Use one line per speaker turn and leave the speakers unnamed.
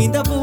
ainda vou